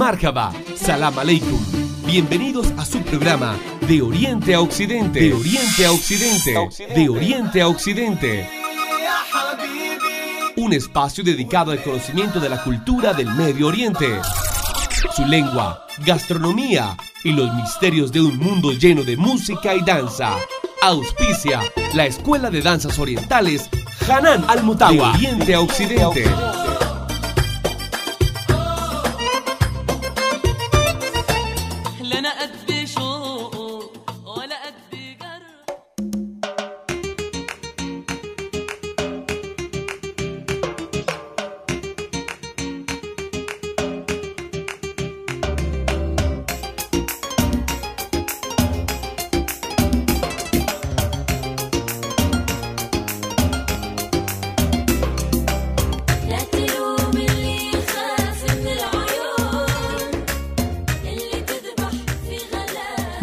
Marhaba, Salam Aleikum. Bienvenidos a su programa De Oriente a Occidente. De Oriente a Occidente. De Oriente a Occidente. Un espacio dedicado al conocimiento de la cultura del Medio Oriente, su lengua, gastronomía y los misterios de un mundo lleno de música y danza. Auspicia la Escuela de Danzas Orientales Hanan Al-Mutawa. De Oriente a Occidente.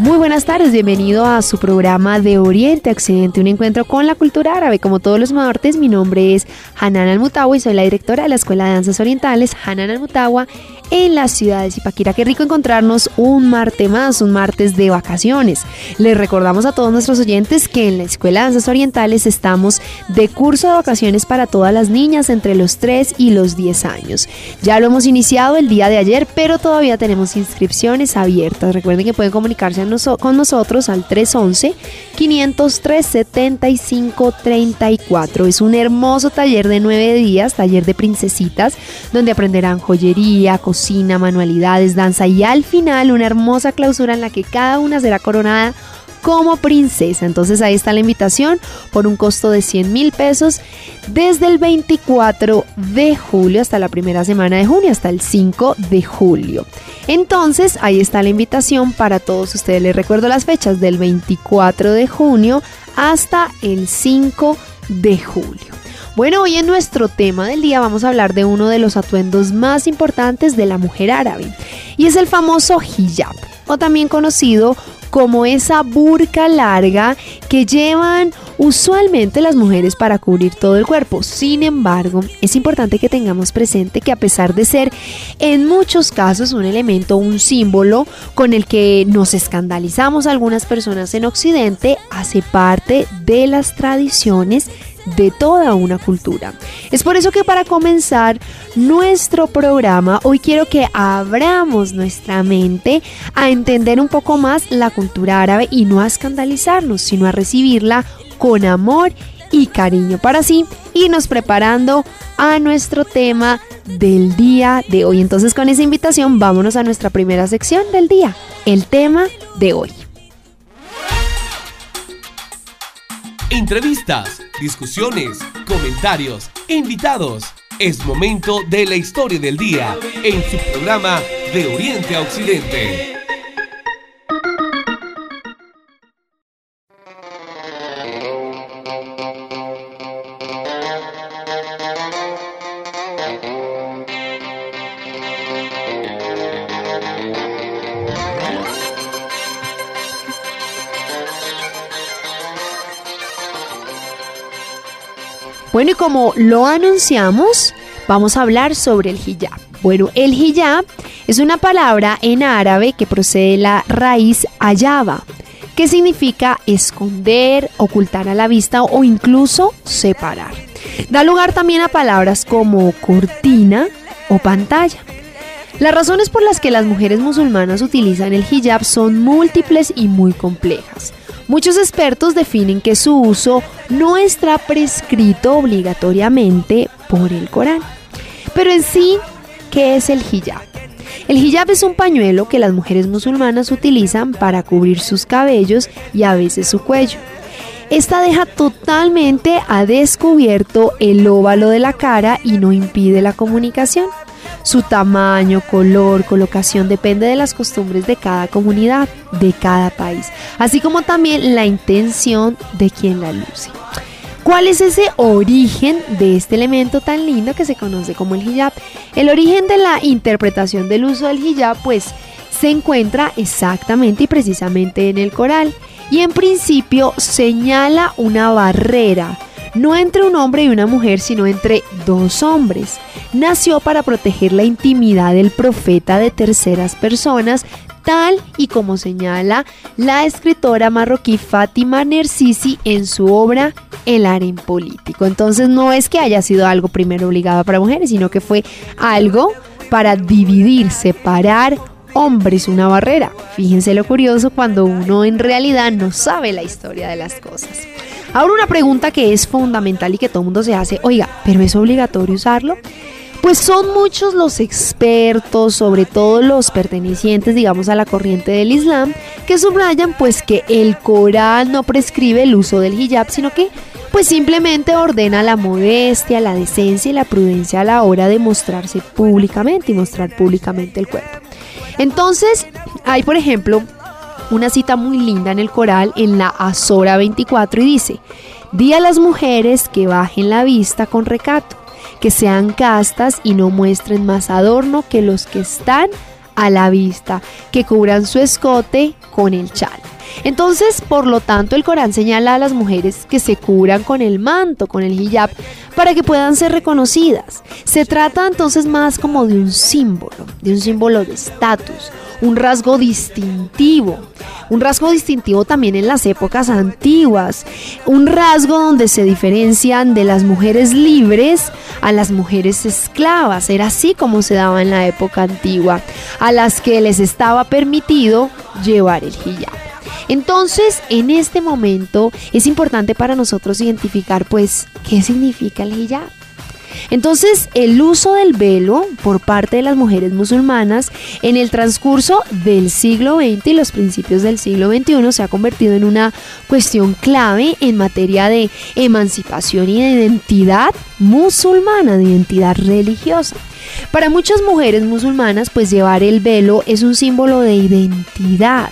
Muy buenas tardes, bienvenido a su programa de Oriente Occidente, un encuentro con la cultura árabe. Como todos los martes, mi nombre es Hanan Al-Mutawa y soy la directora de la Escuela de Danzas Orientales Hanan Al-Mutawa en la ciudad de Zipaquirá. Qué rico encontrarnos un martes más, un martes de vacaciones. Les recordamos a todos nuestros oyentes que en la Escuela de Danzas Orientales estamos de curso de vacaciones para todas las niñas entre los 3 y los 10 años. Ya lo hemos iniciado el día de ayer, pero todavía tenemos inscripciones abiertas. Recuerden que pueden comunicarse con nosotros al 311-503-7534. Es un hermoso taller de 9 días, taller de princesitas, donde aprenderán joyería, cocina, manualidades, danza y al final una hermosa clausura en la que cada una será coronada como princesa. Entonces ahí está la invitación por un costo de 100 mil pesos desde el 24 de julio hasta la primera semana de junio, hasta el 5 de julio. Entonces ahí está la invitación para todos ustedes. Les recuerdo las fechas del 24 de junio hasta el 5 de julio. Bueno, hoy en nuestro tema del día vamos a hablar de uno de los atuendos más importantes de la mujer árabe y es el famoso hijab o también conocido como esa burka larga que llevan usualmente las mujeres para cubrir todo el cuerpo. Sin embargo, es importante que tengamos presente que a pesar de ser en muchos casos un elemento, un símbolo con el que nos escandalizamos algunas personas en Occidente, hace parte de las tradiciones de toda una cultura. Es por eso que para comenzar nuestro programa, hoy quiero que abramos nuestra mente a entender un poco más la cultura árabe y no a escandalizarnos, sino a recibirla con amor y cariño para así irnos preparando a nuestro tema del día de hoy. Entonces con esa invitación vámonos a nuestra primera sección del día, el tema de hoy. Entrevistas, discusiones, comentarios, invitados. Es momento de la historia del día en su programa De Oriente a Occidente. Bueno, y como lo anunciamos, vamos a hablar sobre el hijab. Bueno, el hijab es una palabra en árabe que procede de la raíz ayaba, que significa esconder, ocultar a la vista o incluso separar. Da lugar también a palabras como cortina o pantalla. Las razones por las que las mujeres musulmanas utilizan el hijab son múltiples y muy complejas. Muchos expertos definen que su uso no está prescrito obligatoriamente por el Corán. Pero en sí, ¿qué es el hijab? El hijab es un pañuelo que las mujeres musulmanas utilizan para cubrir sus cabellos y a veces su cuello. Esta deja totalmente a descubierto el óvalo de la cara y no impide la comunicación. Su tamaño, color, colocación depende de las costumbres de cada comunidad, de cada país, así como también la intención de quien la luce. ¿Cuál es ese origen de este elemento tan lindo que se conoce como el hijab? El origen de la interpretación del uso del hijab pues se encuentra exactamente y precisamente en el coral y en principio señala una barrera, no entre un hombre y una mujer, sino entre dos hombres. Nació para proteger la intimidad del profeta de terceras personas, tal y como señala la escritora marroquí Fátima Nersisi en su obra El harem político. Entonces no es que haya sido algo primero obligado para mujeres, sino que fue algo para dividir, separar hombres, una barrera. Fíjense lo curioso cuando uno en realidad no sabe la historia de las cosas. Ahora una pregunta que es fundamental y que todo el mundo se hace, oiga, ¿pero es obligatorio usarlo? Pues son muchos los expertos, sobre todo los pertenecientes, digamos, a la corriente del Islam, que subrayan pues que el Corán no prescribe el uso del hijab, sino que pues simplemente ordena la modestia, la decencia y la prudencia a la hora de mostrarse públicamente y mostrar públicamente el cuerpo. Entonces, hay por ejemplo una cita muy linda en el coral en la Azora 24 y dice, di a las mujeres que bajen la vista con recato, que sean castas y no muestren más adorno que los que están a la vista, que cubran su escote con el chal. Entonces, por lo tanto, el Corán señala a las mujeres que se cubran con el manto, con el hijab, para que puedan ser reconocidas. Se trata entonces más como de un símbolo, de un símbolo de estatus, un rasgo distintivo, un rasgo distintivo también en las épocas antiguas, un rasgo donde se diferencian de las mujeres libres a las mujeres esclavas, era así como se daba en la época antigua, a las que les estaba permitido llevar el hijab. Entonces, en este momento es importante para nosotros identificar pues qué significa el hijab. Entonces, el uso del velo por parte de las mujeres musulmanas en el transcurso del siglo XX y los principios del siglo XXI se ha convertido en una cuestión clave en materia de emancipación y de identidad musulmana, de identidad religiosa. Para muchas mujeres musulmanas, pues llevar el velo es un símbolo de identidad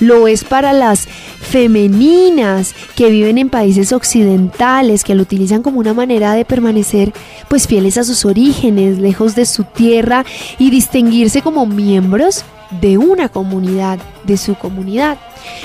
lo es para las femeninas que viven en países occidentales, que lo utilizan como una manera de permanecer pues fieles a sus orígenes, lejos de su tierra y distinguirse como miembros de una comunidad, de su comunidad.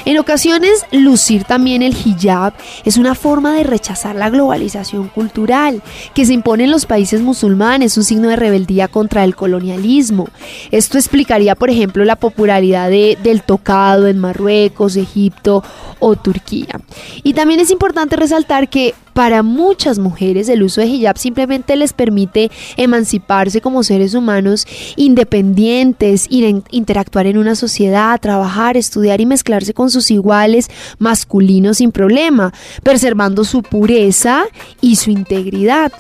En ocasiones, lucir también el hijab es una forma de rechazar la globalización cultural que se impone en los países musulmanes, un signo de rebeldía contra el colonialismo. Esto explicaría, por ejemplo, la popularidad de- del tocado en Marruecos, Egipto o Turquía. Y también es importante resaltar que para muchas mujeres el uso de hijab simplemente les permite emanciparse como seres humanos independientes, interactuar en una sociedad, trabajar, estudiar y mezclarse con sus iguales masculinos sin problema, preservando su pureza y su integridad.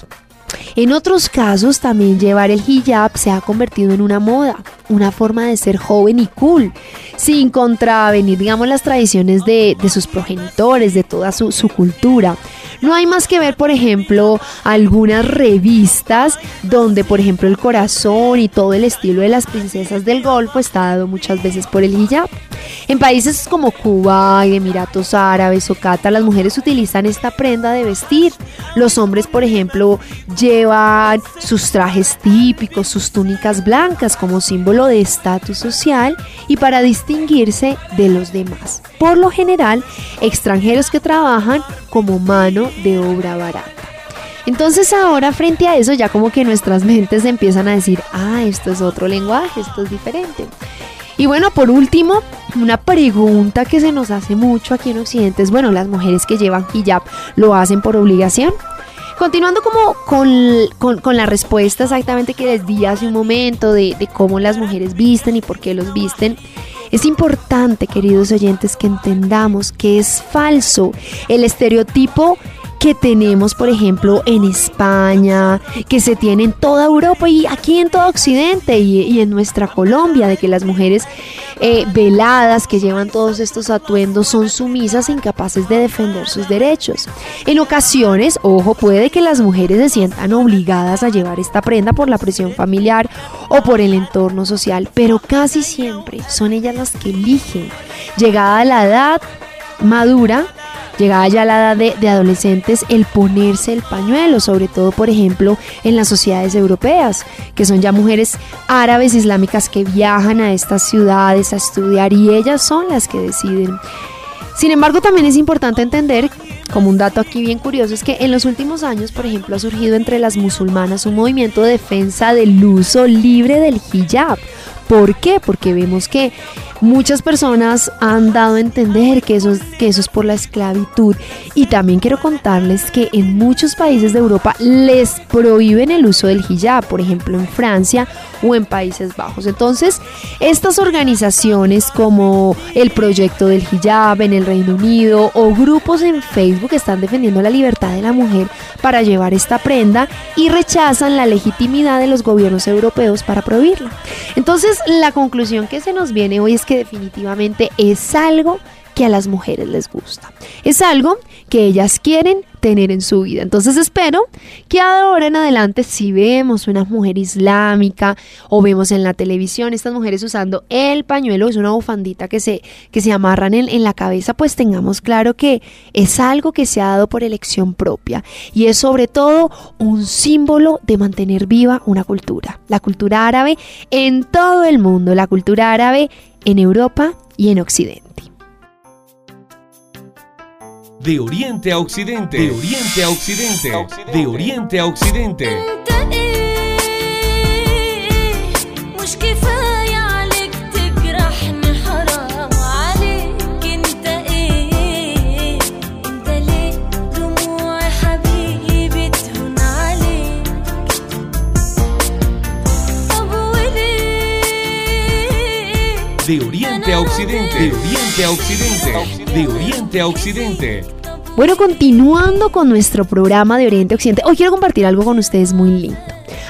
En otros casos también llevar el hijab se ha convertido en una moda, una forma de ser joven y cool, sin contravenir, digamos, las tradiciones de, sus progenitores, de toda su, cultura. No hay más que ver, por ejemplo, algunas revistas donde, por ejemplo, el corazón y todo el estilo de las princesas del Golfo está dado muchas veces por el hijab. En países como Cuba, Emiratos Árabes o Qatar, las mujeres utilizan esta prenda de vestir. Los hombres, por ejemplo, llevan sus trajes típicos, sus túnicas blancas como símbolo de estatus social y para distinguirse de los demás. Por lo general, extranjeros que trabajan como mano de obra barata. Entonces ahora frente a eso ya como que nuestras mentes empiezan a decir, ah, esto es otro lenguaje, esto es diferente. Y bueno, por último, una pregunta que se nos hace mucho aquí en Occidente es, bueno, las mujeres que llevan hijab lo hacen por obligación. Continuando como con, con- con la respuesta exactamente que les di hace un momento de, de cómo las mujeres visten y por qué los visten, es importante, queridos oyentes, que entendamos que es falso el estereotipo que tenemos, por ejemplo, en España, que se tiene en toda Europa y aquí en todo Occidente y, en nuestra Colombia, de que las mujeres eh, veladas que llevan todos estos atuendos son sumisas e incapaces de defender sus derechos. En ocasiones, ojo, puede que las mujeres se sientan obligadas a llevar esta prenda por la presión familiar o por el entorno social, pero casi siempre son ellas las que eligen. Llegada la edad madura, llegada ya la edad de, de adolescentes, el ponerse el pañuelo, sobre todo, por ejemplo, en las sociedades europeas, que son ya mujeres árabes islámicas que viajan a estas ciudades a estudiar y ellas son las que deciden. Sin embargo, también es importante entender como un dato aquí bien curioso, es que en los últimos años, por ejemplo, ha surgido entre las musulmanas un movimiento de defensa del uso libre del hijab. ¿Por qué? Porque vemos que muchas personas han dado a entender que eso, es, por la esclavitud. Y también quiero contarles que en muchos países de Europa les prohíben el uso del hijab, por ejemplo en Francia o en Países Bajos. Entonces, estas organizaciones como el Proyecto del Hijab en el Reino Unido o grupos en Facebook están defendiendo la libertad de la mujer para llevar esta prenda y rechazan la legitimidad de los gobiernos europeos para prohibirla. Entonces, la conclusión que se nos viene hoy es que definitivamente es algo que a las mujeres les gusta. Es algo que ellas quieren tener en su vida. Entonces espero que ahora en adelante si vemos una mujer islámica o vemos en la televisión estas mujeres usando el pañuelo, es una bufandita que se, que se amarran en, en la cabeza, pues tengamos claro que es algo que se ha dado por elección propia y es sobre todo un símbolo de mantener viva una cultura, la cultura árabe en todo el mundo, la cultura árabe en Europa y en Occidente. De Oriente a Occidente. De Oriente a Occidente. De Oriente a Occidente a occidente. De oriente a occidente. De oriente a occidente. Bueno, continuando con nuestro programa de Oriente a Occidente, hoy quiero compartir algo con ustedes muy lindo.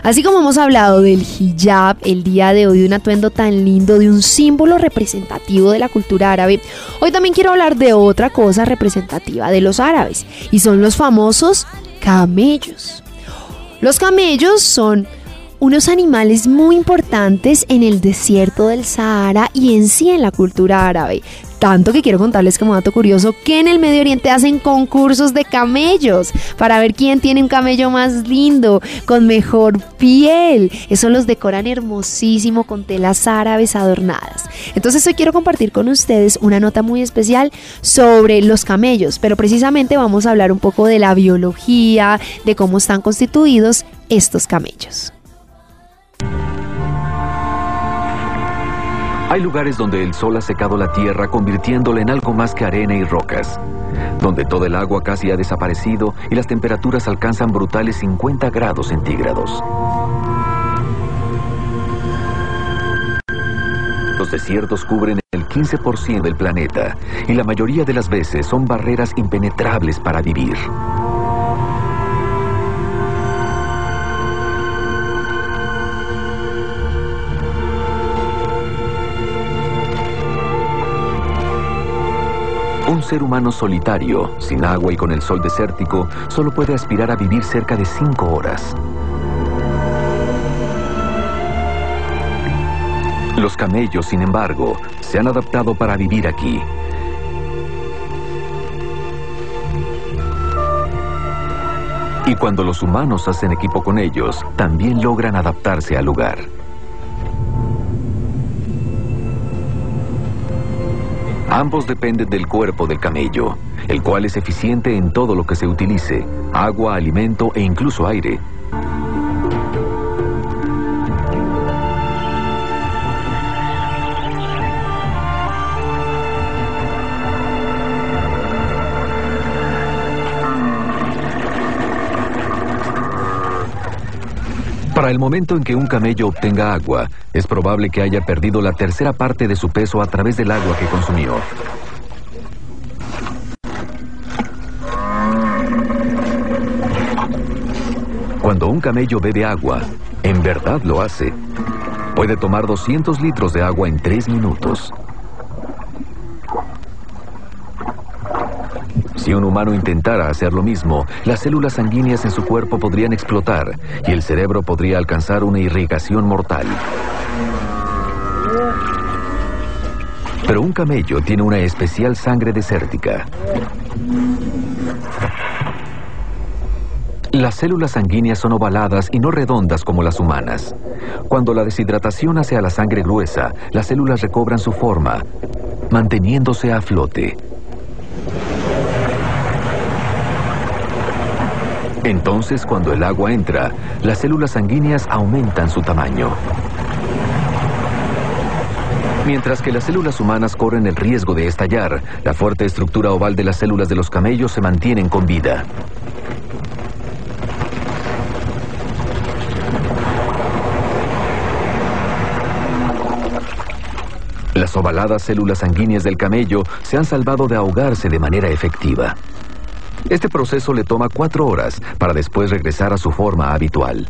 Así como hemos hablado del hijab el día de hoy, de un atuendo tan lindo, de un símbolo representativo de la cultura árabe, hoy también quiero hablar de otra cosa representativa de los árabes, y son los famosos camellos. Los camellos son unos animales muy importantes en el desierto del Sahara y en sí en la cultura árabe. Tanto que quiero contarles como dato curioso que en el Medio Oriente hacen concursos de camellos para ver quién tiene un camello más lindo, con mejor piel. Eso los decoran hermosísimo con telas árabes adornadas. Entonces hoy quiero compartir con ustedes una nota muy especial sobre los camellos, pero precisamente vamos a hablar un poco de la biología, de cómo están constituidos estos camellos. Hay lugares donde el sol ha secado la tierra convirtiéndola en algo más que arena y rocas, donde todo el agua casi ha desaparecido y las temperaturas alcanzan brutales 50 grados centígrados. Los desiertos cubren el 15% del planeta y la mayoría de las veces son barreras impenetrables para vivir. Un ser humano solitario, sin agua y con el sol desértico, solo puede aspirar a vivir cerca de 5 horas. Los camellos, sin embargo, se han adaptado para vivir aquí. Y cuando los humanos hacen equipo con ellos, también logran adaptarse al lugar. Ambos dependen del cuerpo del camello, el cual es eficiente en todo lo que se utilice, agua, alimento e incluso aire. Para el momento en que un camello obtenga agua, es probable que haya perdido la tercera parte de su peso a través del agua que consumió. Cuando un camello bebe agua, en verdad lo hace. Puede tomar 200 litros de agua en 3 minutos. Si un humano intentara hacer lo mismo, las células sanguíneas en su cuerpo podrían explotar y el cerebro podría alcanzar una irrigación mortal. Pero un camello tiene una especial sangre desértica. Las células sanguíneas son ovaladas y no redondas como las humanas. Cuando la deshidratación hace a la sangre gruesa, las células recobran su forma, manteniéndose a flote. Entonces, cuando el agua entra, las células sanguíneas aumentan su tamaño. Mientras que las células humanas corren el riesgo de estallar, la fuerte estructura oval de las células de los camellos se mantienen con vida. Las ovaladas células sanguíneas del camello se han salvado de ahogarse de manera efectiva. Este proceso le toma cuatro horas para después regresar a su forma habitual.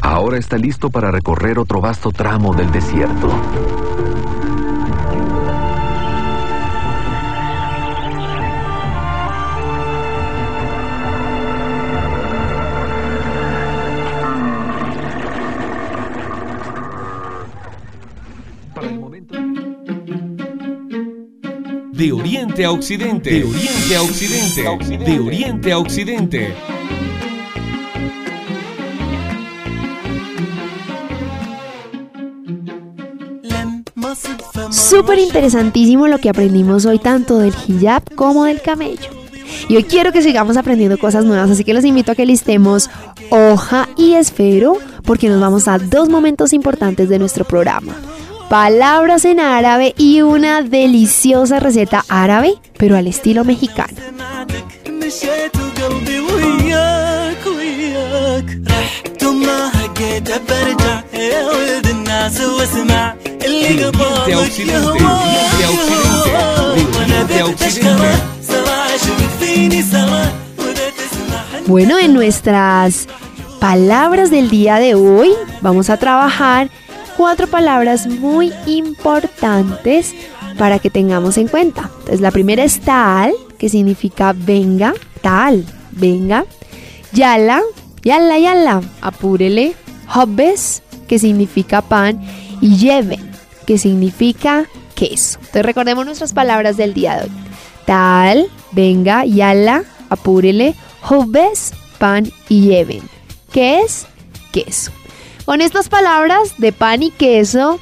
Ahora está listo para recorrer otro vasto tramo del desierto. Oriente a Occidente. De Oriente a Occidente. De Oriente a Occidente. Súper interesantísimo lo que aprendimos hoy tanto del hijab como del camello. Y hoy quiero que sigamos aprendiendo cosas nuevas, así que los invito a que listemos hoja y esfero porque nos vamos a dos momentos importantes de nuestro programa palabras en árabe y una deliciosa receta árabe, pero al estilo mexicano. Bueno, en nuestras palabras del día de hoy vamos a trabajar cuatro palabras muy importantes para que tengamos en cuenta. Entonces, la primera es tal, que significa venga, tal, venga. Yala, yala, yala, apúrele. Hobbes, que significa pan. Y lleven, que significa queso. Entonces, recordemos nuestras palabras del día de hoy. Tal, venga, yala, apúrele. Hobbes, pan y lleven. ¿Qué es? Queso. Con estas palabras de pan y queso,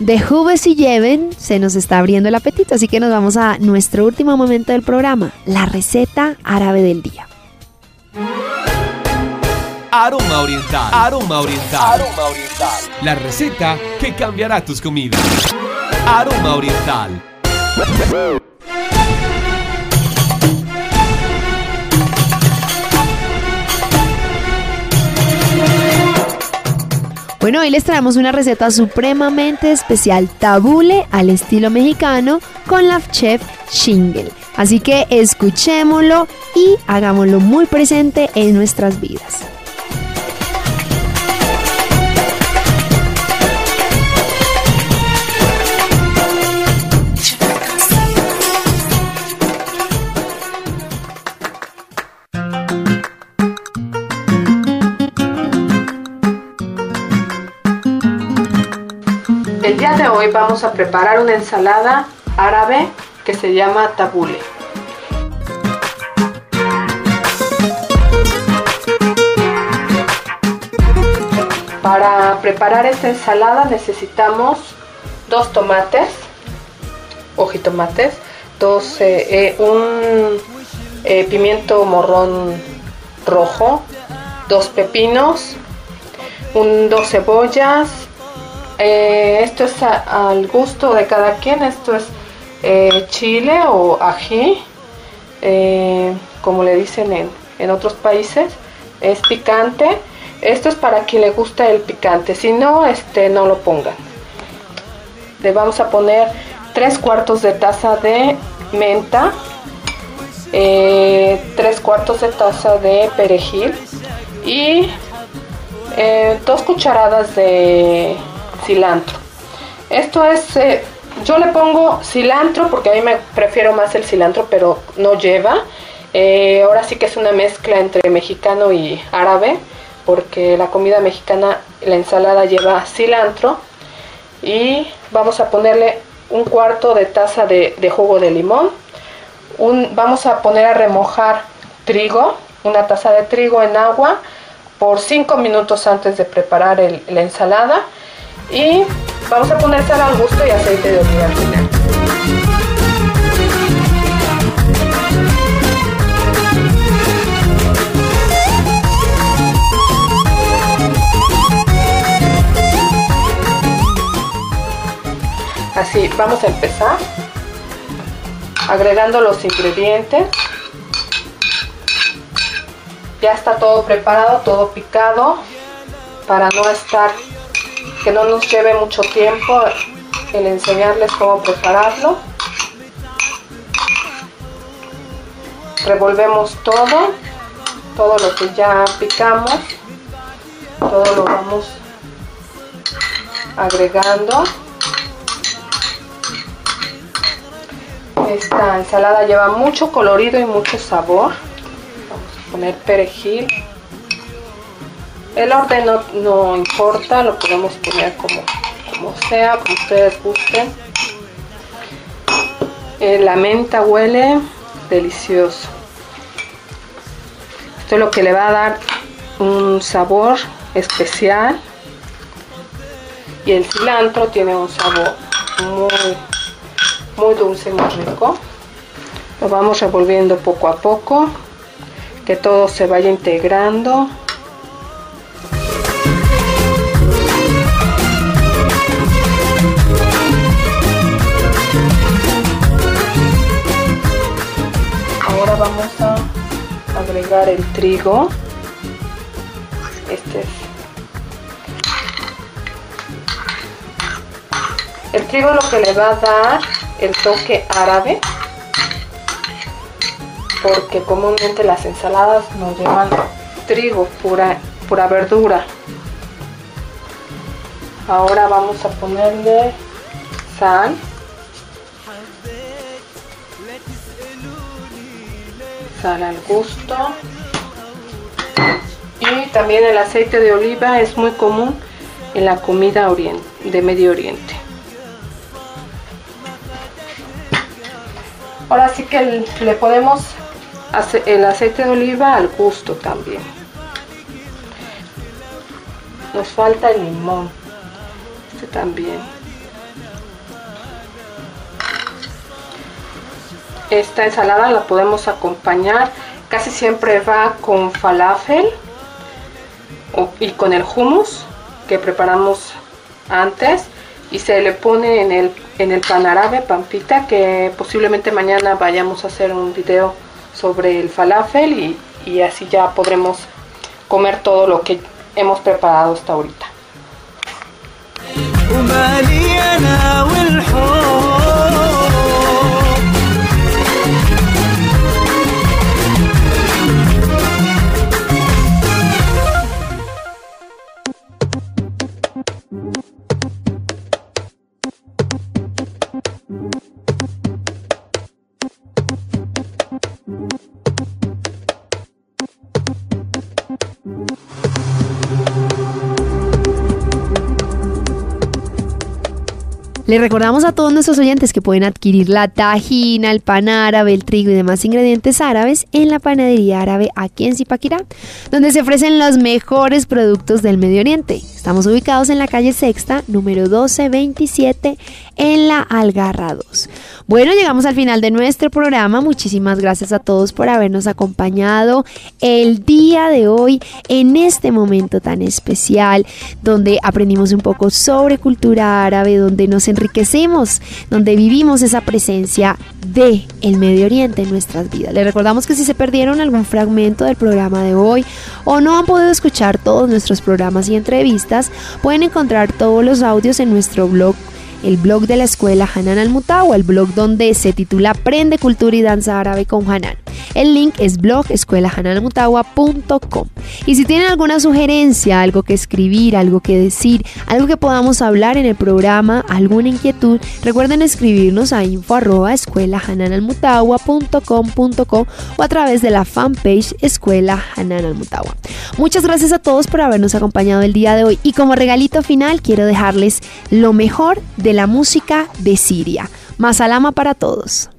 de jubes y lleven, se nos está abriendo el apetito, así que nos vamos a nuestro último momento del programa, la receta árabe del día. Aroma Oriental. Aroma Oriental. La receta que cambiará tus comidas. Aroma Oriental. Bueno, hoy les traemos una receta supremamente especial, tabule al estilo mexicano con la chef Shingle. Así que escuchémoslo y hagámoslo muy presente en nuestras vidas. Vamos a preparar una ensalada árabe que se llama tabule. Para preparar esta ensalada necesitamos dos tomates, ojitomates, dos, eh, eh, un eh, pimiento morrón rojo, dos pepinos, un, dos cebollas, eh, esto es al gusto de cada quien. Esto es eh, chile o ají, eh, como le dicen en, en otros países. Es picante. Esto es para quien le gusta el picante. Si no, este, no lo pongan. Le vamos a poner tres cuartos de taza de menta, eh, tres cuartos de taza de perejil y eh, dos cucharadas de cilantro. Esto es, eh, yo le pongo cilantro porque a mí me prefiero más el cilantro, pero no lleva. Eh, ahora sí que es una mezcla entre mexicano y árabe, porque la comida mexicana, la ensalada lleva cilantro. Y vamos a ponerle un cuarto de taza de, jugo de limón. Vamos a poner a remojar trigo, una taza de trigo en agua por 5 minutos antes de preparar la ensalada y vamos a poner sal al gusto y aceite de oliva al final. Así, vamos a empezar agregando los ingredientes. Ya está todo preparado, todo picado para no estar que no nos lleve mucho tiempo el enseñarles cómo prepararlo. Revolvemos todo, todo lo que ya picamos, todo lo vamos agregando. Esta ensalada lleva mucho colorido y mucho sabor. Vamos a poner perejil. El orden no, importa, lo podemos poner como, como sea, como ustedes gusten. Eh, la menta huele delicioso. Esto es lo que le va a dar un sabor especial. Y el cilantro tiene un sabor muy, muy dulce, muy rico. Lo vamos revolviendo poco a poco, que todo se vaya integrando. Vamos a agregar el trigo. Este es El trigo lo que le va a dar el toque árabe, porque comúnmente las ensaladas no llevan trigo, pura, pura verdura. Ahora vamos a ponerle sal. Sal al gusto. Y también el aceite de oliva es muy común en la comida de Medio Oriente. Ahora sí que le podemos hacer el aceite de oliva al gusto también. Nos falta el limón. Este también. Esta ensalada la podemos acompañar. Casi siempre va con falafel y con el hummus que preparamos antes y se le pone en el, en el pan árabe, pampita, que posiblemente mañana vayamos a hacer un video sobre el falafel y, y así ya podremos comer todo lo que hemos preparado hasta ahorita. Le recordamos a todos nuestros oyentes que pueden adquirir la tajina, el pan árabe, el trigo y demás ingredientes árabes en la panadería árabe aquí en Zipaquirá, donde se ofrecen los mejores productos del Medio Oriente. Estamos ubicados en la calle Sexta, número 1227, en la Algarra 2. Bueno, llegamos al final de nuestro programa. Muchísimas gracias a todos por habernos acompañado el día de hoy en este momento tan especial, donde aprendimos un poco sobre cultura árabe, donde nos enriquecemos, donde vivimos esa presencia de el Medio Oriente en nuestras vidas. Les recordamos que si se perdieron algún fragmento del programa de hoy o no han podido escuchar todos nuestros programas y entrevistas, pueden encontrar todos los audios en nuestro blog el blog de la escuela Hanan al Mutawa, el blog donde se titula Aprende Cultura y Danza Árabe con Hanan. El link es blog escuelahananalmutawa.com. Y si tienen alguna sugerencia, algo que escribir, algo que decir, algo que podamos hablar en el programa, alguna inquietud, recuerden escribirnos a info arroba escuelahananalmutawa.com.co o a través de la fanpage Escuela Hanan al Mutawa. Muchas gracias a todos por habernos acompañado el día de hoy y como regalito final quiero dejarles lo mejor de la música de Siria. Masalama para todos.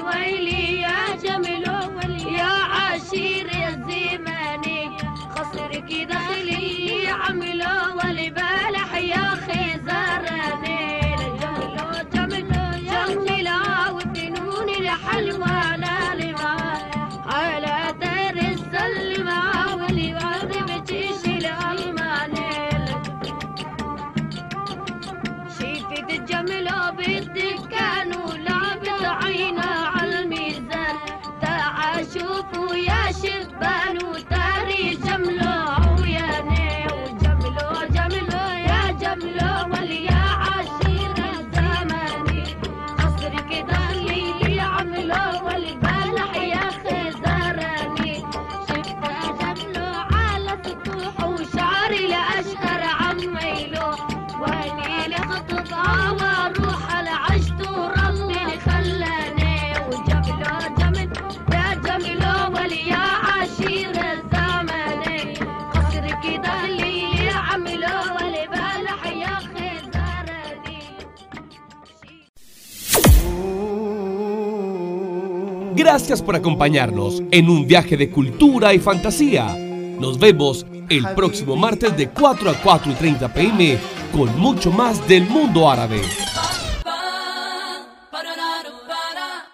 ويلي يا جمل يا عشير Gracias por acompañarnos en un viaje de cultura y fantasía. Nos vemos el próximo martes de 4 a 4 y 30 pm con mucho más del mundo árabe.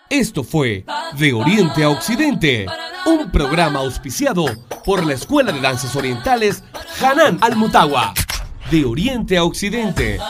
Esto fue De Oriente a Occidente, un programa auspiciado por la Escuela de Danzas Orientales Hanan Al-Mutawa. De Oriente a Occidente.